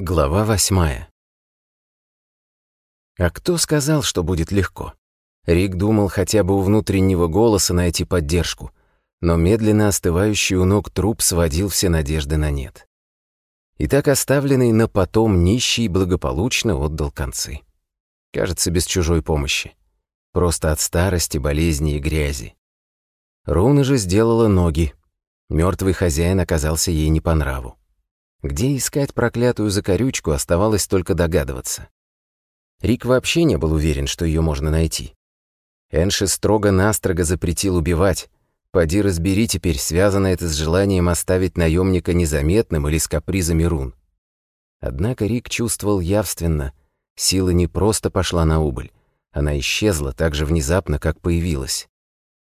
Глава восьмая. А кто сказал, что будет легко? Рик думал хотя бы у внутреннего голоса найти поддержку, но медленно остывающий у ног труп сводил все надежды на нет. И так оставленный на потом нищий благополучно отдал концы. Кажется, без чужой помощи. Просто от старости, болезни и грязи. Руна же сделала ноги. Мертвый хозяин оказался ей не по нраву. Где искать проклятую закорючку, оставалось только догадываться. Рик вообще не был уверен, что ее можно найти. Энши строго-настрого запретил убивать. Поди разбери теперь, связано это с желанием оставить наемника незаметным или с капризами рун. Однако Рик чувствовал явственно, сила не просто пошла на убыль, она исчезла так же внезапно, как появилась.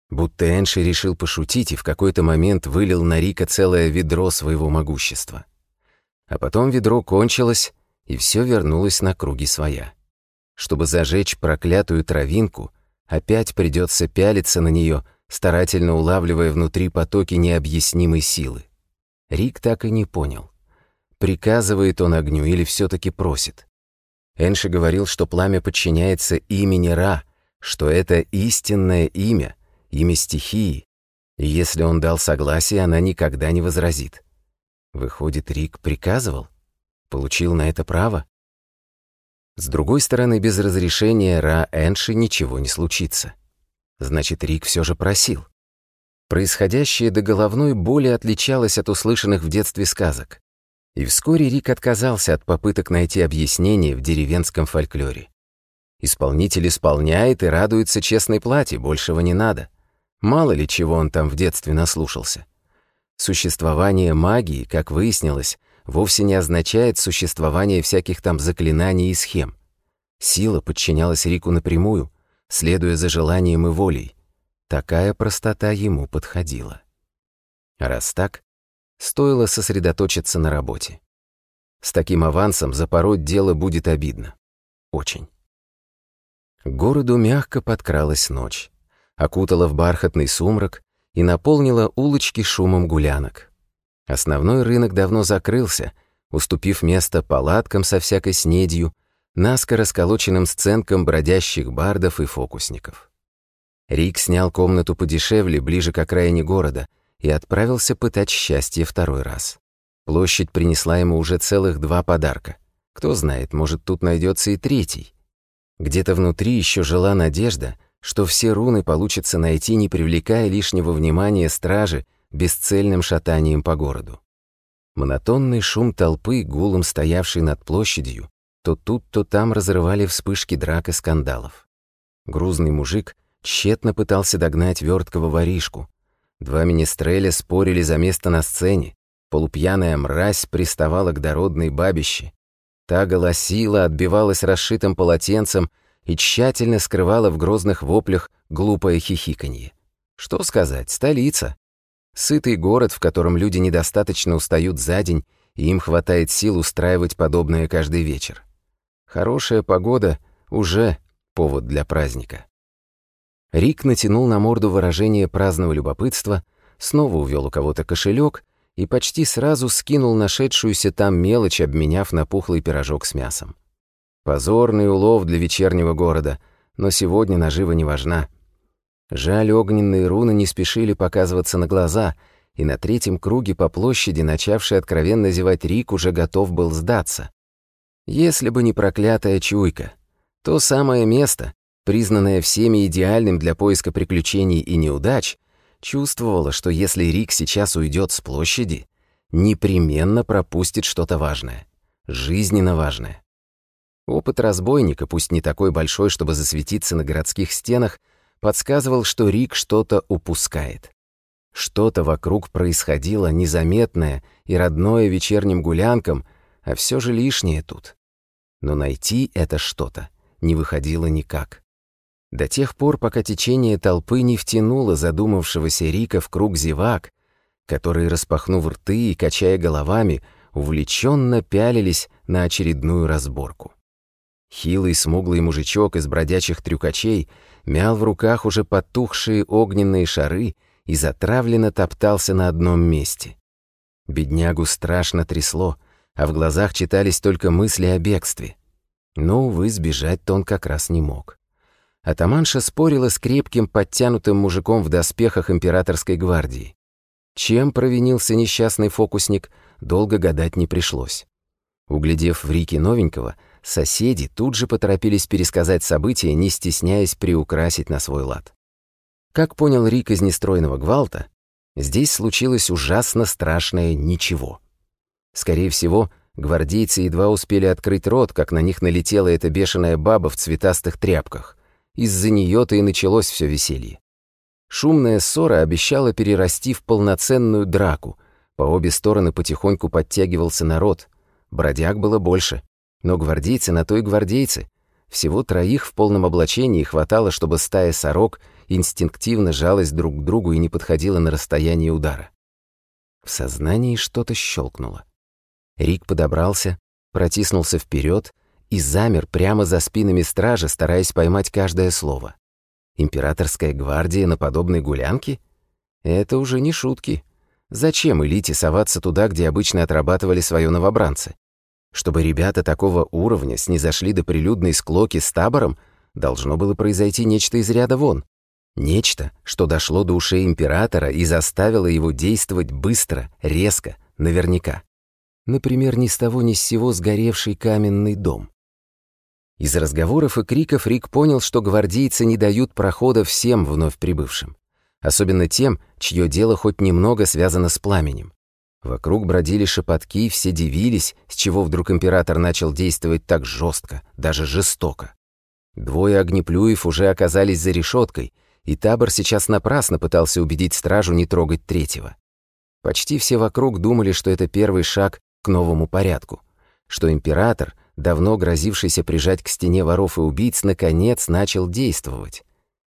Будто Энши решил пошутить и в какой-то момент вылил на Рика целое ведро своего могущества. А потом ведро кончилось, и все вернулось на круги своя. Чтобы зажечь проклятую травинку, опять придется пялиться на нее, старательно улавливая внутри потоки необъяснимой силы. Рик так и не понял. Приказывает он огню или все таки просит? Энши говорил, что пламя подчиняется имени Ра, что это истинное имя, имя стихии. И если он дал согласие, она никогда не возразит. Выходит, Рик приказывал? Получил на это право? С другой стороны, без разрешения Ра Энши ничего не случится. Значит, Рик все же просил. Происходящее до головной боли отличалось от услышанных в детстве сказок. И вскоре Рик отказался от попыток найти объяснение в деревенском фольклоре. Исполнитель исполняет и радуется честной плате, большего не надо. Мало ли чего он там в детстве наслушался. Существование магии, как выяснилось, вовсе не означает существование всяких там заклинаний и схем. Сила подчинялась Рику напрямую, следуя за желанием и волей. Такая простота ему подходила. Раз так, стоило сосредоточиться на работе. С таким авансом запороть дело будет обидно. Очень. К городу мягко подкралась ночь. Окутала в бархатный сумрак, и наполнила улочки шумом гулянок. Основной рынок давно закрылся, уступив место палаткам со всякой снедью, наскоро сколоченным сценкам бродящих бардов и фокусников. Рик снял комнату подешевле, ближе к окраине города, и отправился пытать счастье второй раз. Площадь принесла ему уже целых два подарка. Кто знает, может, тут найдется и третий. Где-то внутри еще жила надежда — что все руны получится найти, не привлекая лишнего внимания стражи бесцельным шатанием по городу. Монотонный шум толпы, гулом стоявший над площадью, то тут, то там разрывали вспышки драк и скандалов. Грузный мужик тщетно пытался догнать верткого воришку. Два министреля спорили за место на сцене, полупьяная мразь приставала к дородной бабище. Та голосила, отбивалась расшитым полотенцем, и тщательно скрывала в грозных воплях глупое хихиканье. Что сказать, столица. Сытый город, в котором люди недостаточно устают за день, и им хватает сил устраивать подобное каждый вечер. Хорошая погода уже повод для праздника. Рик натянул на морду выражение праздного любопытства, снова увел у кого-то кошелек и почти сразу скинул нашедшуюся там мелочь, обменяв на пухлый пирожок с мясом. Позорный улов для вечернего города, но сегодня нажива не важна. Жаль, огненные руны не спешили показываться на глаза, и на третьем круге по площади, начавший откровенно зевать Рик, уже готов был сдаться. Если бы не проклятая чуйка. То самое место, признанное всеми идеальным для поиска приключений и неудач, чувствовало, что если Рик сейчас уйдет с площади, непременно пропустит что-то важное, жизненно важное. Опыт разбойника, пусть не такой большой, чтобы засветиться на городских стенах, подсказывал, что Рик что-то упускает. Что-то вокруг происходило незаметное и родное вечерним гулянкам, а все же лишнее тут. Но найти это что-то не выходило никак. До тех пор, пока течение толпы не втянуло задумавшегося Рика в круг зевак, которые, распахнув рты и качая головами, увлеченно пялились на очередную разборку. Хилый смуглый мужичок из бродячих трюкачей мял в руках уже потухшие огненные шары и затравленно топтался на одном месте. Беднягу страшно трясло, а в глазах читались только мысли о бегстве. Но, увы, сбежать-то он как раз не мог. Атаманша спорила с крепким, подтянутым мужиком в доспехах императорской гвардии. Чем провинился несчастный фокусник, долго гадать не пришлось. Углядев в Рике новенького, соседи тут же поторопились пересказать события, не стесняясь приукрасить на свой лад. Как понял Рик из нестройного гвалта, здесь случилось ужасно страшное ничего. Скорее всего, гвардейцы едва успели открыть рот, как на них налетела эта бешеная баба в цветастых тряпках. Из-за нее-то и началось все веселье. Шумная ссора обещала перерасти в полноценную драку. По обе стороны потихоньку подтягивался народ. Бродяг было больше. Но гвардейцы на то и гвардейцы. Всего троих в полном облачении хватало, чтобы стая сорок инстинктивно жалась друг к другу и не подходила на расстояние удара. В сознании что-то щелкнуло. Рик подобрался, протиснулся вперед и замер прямо за спинами стражи, стараясь поймать каждое слово. Императорская гвардия на подобной гулянке? Это уже не шутки. Зачем элите соваться туда, где обычно отрабатывали свое новобранцы? Чтобы ребята такого уровня снизошли до прилюдной склоки с табором, должно было произойти нечто из ряда вон. Нечто, что дошло до ушей императора и заставило его действовать быстро, резко, наверняка. Например, ни с того ни с сего сгоревший каменный дом. Из разговоров и криков Рик понял, что гвардейцы не дают прохода всем вновь прибывшим. Особенно тем, чье дело хоть немного связано с пламенем. Вокруг бродили шепотки, все дивились, с чего вдруг император начал действовать так жестко, даже жестоко. Двое огнеплюев уже оказались за решеткой, и табор сейчас напрасно пытался убедить стражу не трогать третьего. Почти все вокруг думали, что это первый шаг к новому порядку, что император, давно грозившийся прижать к стене воров и убийц, наконец начал действовать.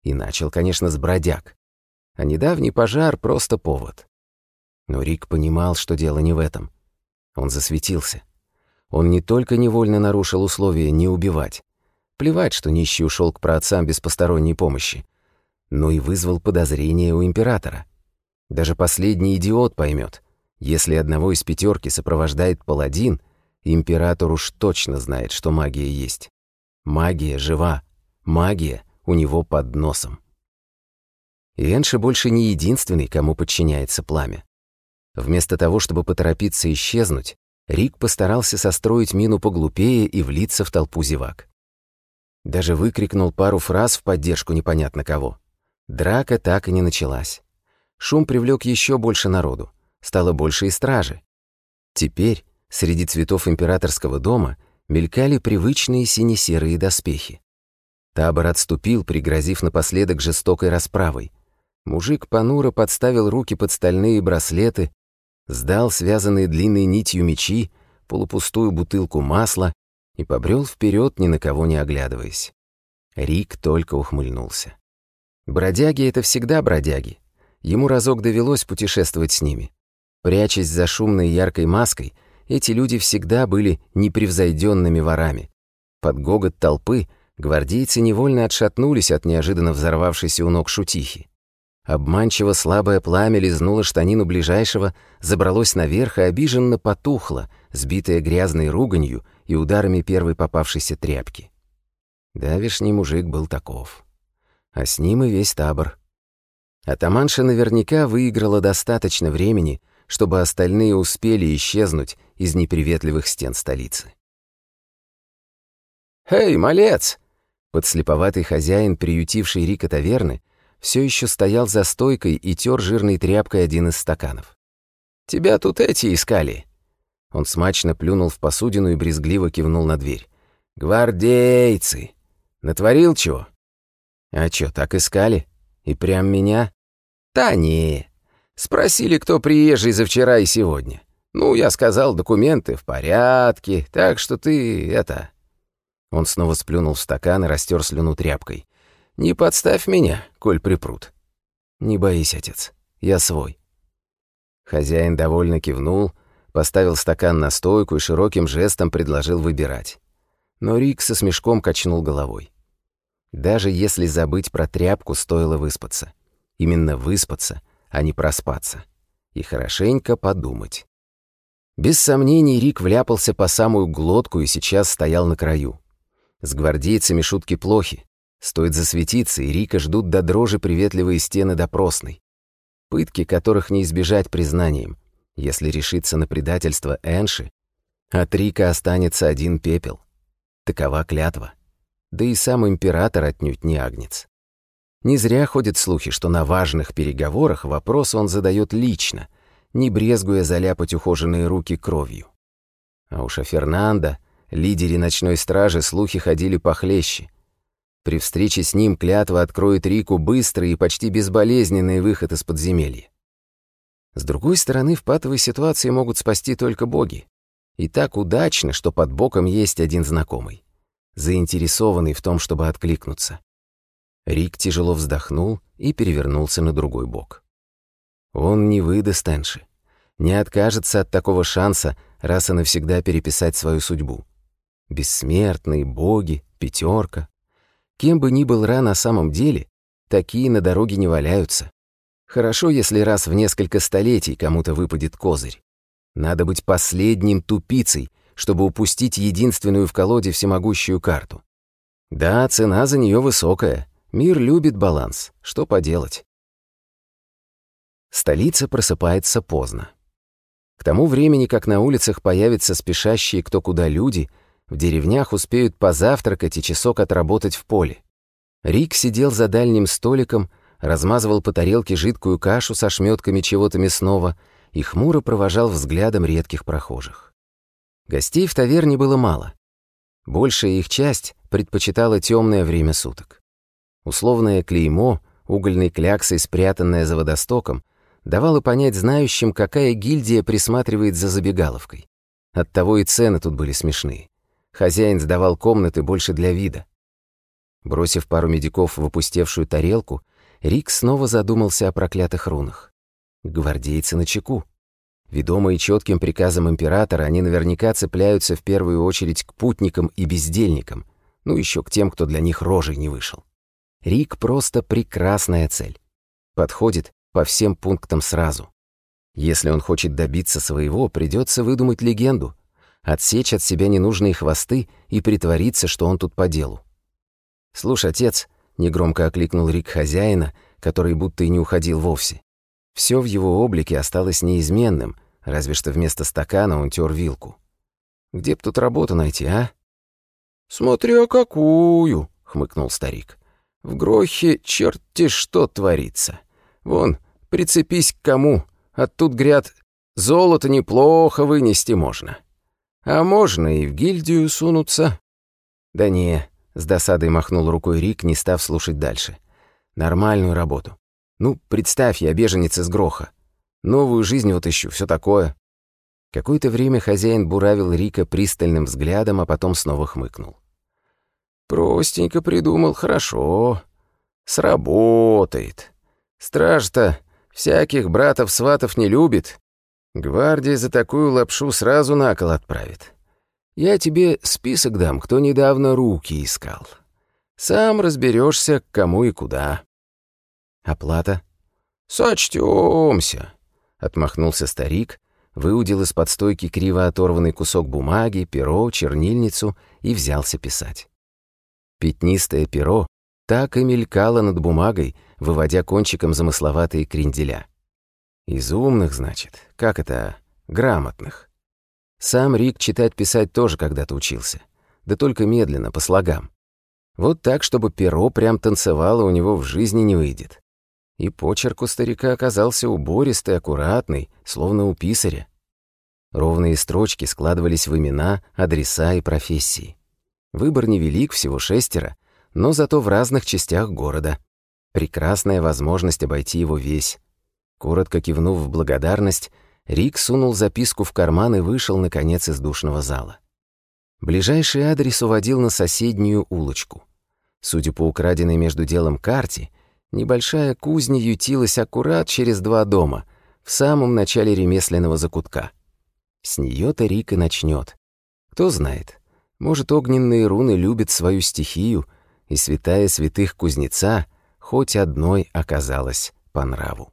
И начал, конечно, с бродяг. А недавний пожар — просто повод. Но Рик понимал, что дело не в этом. Он засветился. Он не только невольно нарушил условия не убивать. Плевать, что нищий ушел к праотцам без посторонней помощи. Но и вызвал подозрение у императора. Даже последний идиот поймет, если одного из пятерки сопровождает паладин, император уж точно знает, что магия есть. Магия жива. Магия у него под носом. И Энши больше не единственный, кому подчиняется пламя. Вместо того, чтобы поторопиться исчезнуть, Рик постарался состроить мину поглупее и влиться в толпу зевак. Даже выкрикнул пару фраз в поддержку непонятно кого. Драка так и не началась. Шум привлек еще больше народу, стало больше и стражи. Теперь среди цветов императорского дома мелькали привычные сине-серые доспехи. Табор отступил, пригрозив напоследок жестокой расправой. Мужик понуро подставил руки под стальные браслеты, сдал связанные длинной нитью мечи, полупустую бутылку масла и побрел вперед, ни на кого не оглядываясь. Рик только ухмыльнулся. Бродяги — это всегда бродяги. Ему разок довелось путешествовать с ними. Прячась за шумной яркой маской, эти люди всегда были непревзойденными ворами. Под гогот толпы гвардейцы невольно отшатнулись от неожиданно взорвавшейся у ног шутихи. Обманчиво слабое пламя лизнуло штанину ближайшего, забралось наверх и обиженно потухло, сбитое грязной руганью и ударами первой попавшейся тряпки. Давишний мужик был таков. А с ним и весь табор. Атаманша наверняка выиграла достаточно времени, чтобы остальные успели исчезнуть из неприветливых стен столицы. «Эй, малец!» Подслеповатый хозяин, приютивший Рика таверны, все еще стоял за стойкой и тер жирной тряпкой один из стаканов. «Тебя тут эти искали!» Он смачно плюнул в посудину и брезгливо кивнул на дверь. «Гвардейцы! Натворил чего?» «А чё, так искали? И прям меня?» «Та не. Спросили, кто приезжий за вчера и сегодня. Ну, я сказал, документы в порядке, так что ты это...» Он снова сплюнул в стакан и растер слюну тряпкой. Не подставь меня, коль припрут. Не боись, отец, я свой. Хозяин довольно кивнул, поставил стакан на стойку и широким жестом предложил выбирать. Но Рик со смешком качнул головой. Даже если забыть про тряпку, стоило выспаться. Именно выспаться, а не проспаться. И хорошенько подумать. Без сомнений Рик вляпался по самую глотку и сейчас стоял на краю. С гвардейцами шутки плохи, Стоит засветиться, и Рика ждут до дрожи приветливые стены допросной. Пытки, которых не избежать признанием. Если решится на предательство Энши, от Рика останется один пепел. Такова клятва. Да и сам император отнюдь не агнец. Не зря ходят слухи, что на важных переговорах вопрос он задает лично, не брезгуя заляпать ухоженные руки кровью. А уж о Фернандо, лидере ночной стражи, слухи ходили похлеще — при встрече с ним клятва откроет Рику быстрый и почти безболезненный выход из подземелья. С другой стороны, в патовой ситуации могут спасти только боги. И так удачно, что под боком есть один знакомый, заинтересованный в том, чтобы откликнуться. Рик тяжело вздохнул и перевернулся на другой бок. Он не выдаст Энши, не откажется от такого шанса раз и навсегда переписать свою судьбу. Бессмертные боги, пятерка, Кем бы ни был Ра на самом деле, такие на дороге не валяются. Хорошо, если раз в несколько столетий кому-то выпадет козырь. Надо быть последним тупицей, чтобы упустить единственную в колоде всемогущую карту. Да, цена за нее высокая. Мир любит баланс. Что поделать? Столица просыпается поздно. К тому времени, как на улицах появятся спешащие кто куда люди, в деревнях успеют позавтракать и часок отработать в поле. Рик сидел за дальним столиком, размазывал по тарелке жидкую кашу со шметками чего-то мясного и хмуро провожал взглядом редких прохожих. Гостей в таверне было мало. Большая их часть предпочитала темное время суток. Условное клеймо, угольной кляксой спрятанное за водостоком, давало понять знающим, какая гильдия присматривает за забегаловкой. Оттого и цены тут были смешные. Хозяин сдавал комнаты больше для вида. Бросив пару медиков в опустевшую тарелку, Рик снова задумался о проклятых рунах. Гвардейцы на чеку. Ведомые четким приказом императора, они наверняка цепляются в первую очередь к путникам и бездельникам, ну еще к тем, кто для них рожей не вышел. Рик просто прекрасная цель. Подходит по всем пунктам сразу. Если он хочет добиться своего, придется выдумать легенду, отсечь от себя ненужные хвосты и притвориться, что он тут по делу. «Слушай, отец», — негромко окликнул Рик хозяина, который будто и не уходил вовсе. Все в его облике осталось неизменным, разве что вместо стакана он тер вилку. «Где б тут работу найти, а?» «Смотря какую», — хмыкнул старик. «В грохе черти что творится. Вон, прицепись к кому, а тут, гряд, золото неплохо вынести можно». А можно и в гильдию сунуться». «Да не», — с досадой махнул рукой Рик, не став слушать дальше. «Нормальную работу. Ну, представь, я беженец из гроха. Новую жизнь вот ищу, все такое». Какое-то время хозяин буравил Рика пристальным взглядом, а потом снова хмыкнул. «Простенько придумал, хорошо. Сработает. Страж-то всяких братов-сватов не любит. Гвардия за такую лапшу сразу на кол отправит. Я тебе список дам, кто недавно руки искал. Сам разберешься, к кому и куда. Оплата? Сочтемся, отмахнулся старик, выудил из-под стойки криво оторванный кусок бумаги, перо, чернильницу и взялся писать. Пятнистое перо так и мелькало над бумагой, выводя кончиком замысловатые кренделя. Из умных, значит. Как это? Грамотных. Сам Рик читать-писать тоже когда-то учился. Да только медленно, по слогам. Вот так, чтобы перо прям танцевало у него в жизни не выйдет. И почерк у старика оказался убористый, аккуратный, словно у писаря. Ровные строчки складывались в имена, адреса и профессии. Выбор невелик, всего шестеро, но зато в разных частях города. Прекрасная возможность обойти его весь. Коротко кивнув в благодарность, Рик сунул записку в карман и вышел, наконец, из душного зала. Ближайший адрес уводил на соседнюю улочку. Судя по украденной между делом карте, небольшая кузня ютилась аккурат через два дома, в самом начале ремесленного закутка. С неё-то Рик и начнёт. Кто знает, может, огненные руны любят свою стихию, и святая святых кузнеца хоть одной оказалась по нраву.